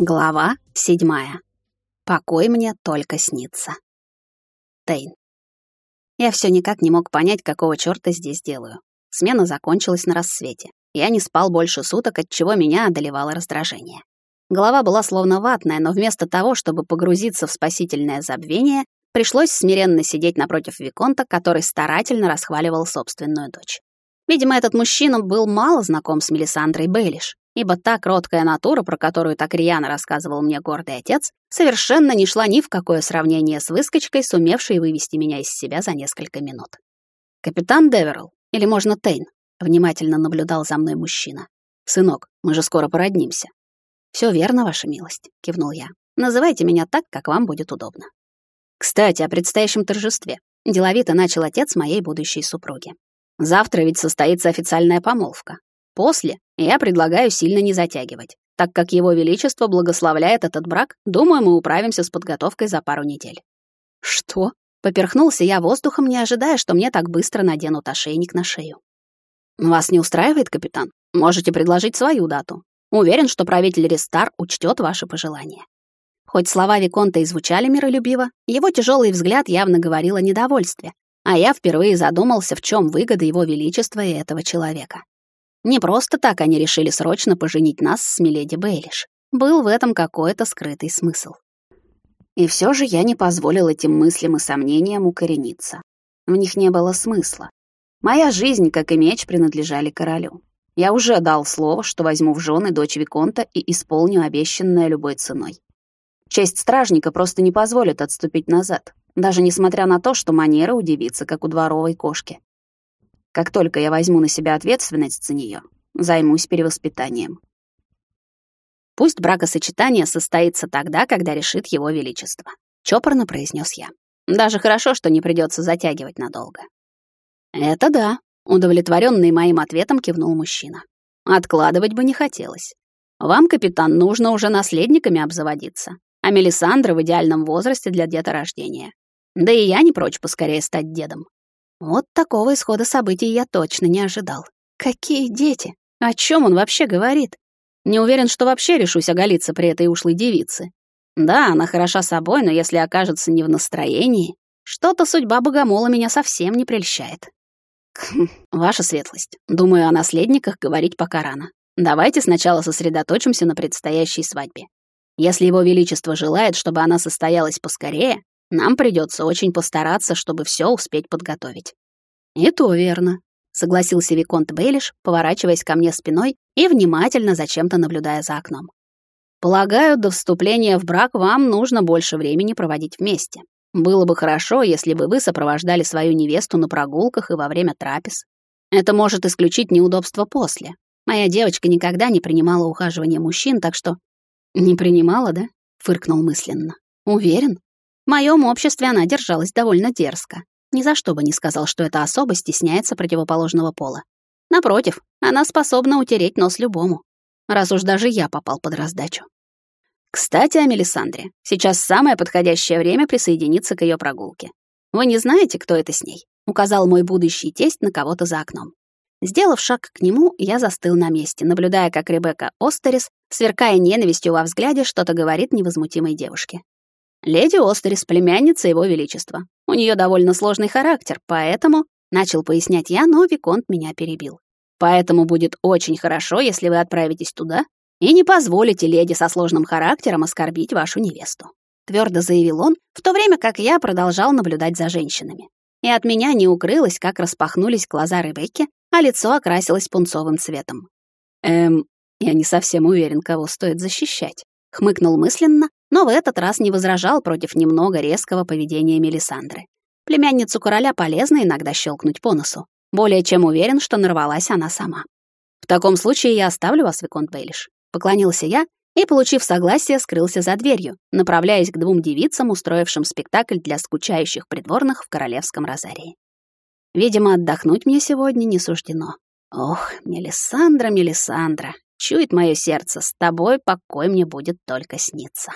Глава седьмая. Покой мне только снится. Тейн. Я все никак не мог понять, какого чёрта здесь делаю. Смена закончилась на рассвете. Я не спал больше суток, от чего меня одолевало раздражение. Голова была словно ватная, но вместо того, чтобы погрузиться в спасительное забвение, пришлось смиренно сидеть напротив Виконта, который старательно расхваливал собственную дочь. Видимо, этот мужчина был мало знаком с Мелисандрой Бейлиш, ибо та кроткая натура, про которую так рьяно рассказывал мне гордый отец, совершенно не шла ни в какое сравнение с выскочкой, сумевшей вывести меня из себя за несколько минут. «Капитан Деверл, или можно Тейн?» — внимательно наблюдал за мной мужчина. «Сынок, мы же скоро породнимся». «Всё верно, ваша милость», — кивнул я. «Называйте меня так, как вам будет удобно». «Кстати, о предстоящем торжестве», — деловито начал отец моей будущей супруги. «Завтра ведь состоится официальная помолвка. После я предлагаю сильно не затягивать. Так как его величество благословляет этот брак, думаю, мы управимся с подготовкой за пару недель. Что? Поперхнулся я воздухом, не ожидая, что мне так быстро наденут ошейник на шею. Вас не устраивает, капитан? Можете предложить свою дату. Уверен, что правитель Рестар учтет ваши пожелания. Хоть слова Виконта и звучали миролюбиво, его тяжелый взгляд явно говорил о недовольстве, а я впервые задумался, в чем выгода его величества и этого человека. Не просто так они решили срочно поженить нас с Миледи Бейлиш. Был в этом какой-то скрытый смысл. И все же я не позволил этим мыслям и сомнениям укорениться. В них не было смысла. Моя жизнь, как и меч, принадлежали королю. Я уже дал слово, что возьму в жены дочь Виконта и исполню обещанное любой ценой. Честь стражника просто не позволит отступить назад, даже несмотря на то, что манера у девицы, как у дворовой кошки. Как только я возьму на себя ответственность за нее, займусь перевоспитанием. Пусть бракосочетание состоится тогда, когда решит его величество, чопорно произнес я. Даже хорошо, что не придется затягивать надолго. Это да, удовлетворенный моим ответом кивнул мужчина. Откладывать бы не хотелось. Вам, капитан, нужно уже наследниками обзаводиться, а Мелисандра в идеальном возрасте для деторождения. Да и я не прочь поскорее стать дедом. Вот такого исхода событий я точно не ожидал. Какие дети? О чем он вообще говорит? Не уверен, что вообще решусь оголиться при этой ушлой девице. Да, она хороша собой, но если окажется не в настроении, что-то судьба богомола меня совсем не прельщает. Хм, ваша светлость, думаю, о наследниках говорить пока рано. Давайте сначала сосредоточимся на предстоящей свадьбе. Если его величество желает, чтобы она состоялась поскорее, нам придется очень постараться, чтобы все успеть подготовить. И то верно, согласился виконт Бейлиш, поворачиваясь ко мне спиной и внимательно зачем-то наблюдая за окном. Полагаю, до вступления в брак вам нужно больше времени проводить вместе. Было бы хорошо, если бы вы сопровождали свою невесту на прогулках и во время трапез. Это может исключить неудобства после. Моя девочка никогда не принимала ухаживания мужчин, так что... Не принимала, да? Фыркнул мысленно. Уверен? В моем обществе она держалась довольно дерзко. Ни за что бы не сказал, что эта особа стесняется противоположного пола. Напротив, она способна утереть нос любому, раз уж даже я попал под раздачу. Кстати, о Мелисандре. Сейчас самое подходящее время присоединиться к ее прогулке. Вы не знаете, кто это с ней? Указал мой будущий тесть на кого-то за окном. Сделав шаг к нему, я застыл на месте, наблюдая, как Ребекка Остерис, сверкая ненавистью во взгляде, что-то говорит невозмутимой девушке. Леди Остерис, племянница его величества. У нее довольно сложный характер, поэтому, начал пояснять я, но Виконт меня перебил. Поэтому будет очень хорошо, если вы отправитесь туда и не позволите леди со сложным характером оскорбить вашу невесту. Твердо заявил он, в то время как я продолжал наблюдать за женщинами. И от меня не укрылось, как распахнулись глаза Ребекки, а лицо окрасилось пунцовым цветом. Эм, я не совсем уверен, кого стоит защищать. Хмыкнул мысленно, но в этот раз не возражал против немного резкого поведения Мелисандры. Племянницу короля полезно иногда щелкнуть по носу. Более чем уверен, что нарвалась она сама. «В таком случае я оставлю вас, Виконт Бейлиш», — поклонился я и, получив согласие, скрылся за дверью, направляясь к двум девицам, устроившим спектакль для скучающих придворных в королевском розарии. Видимо, отдохнуть мне сегодня не суждено. Ох, Мелисандра, Мелисандра, чует мое сердце, с тобой покой мне будет только сниться.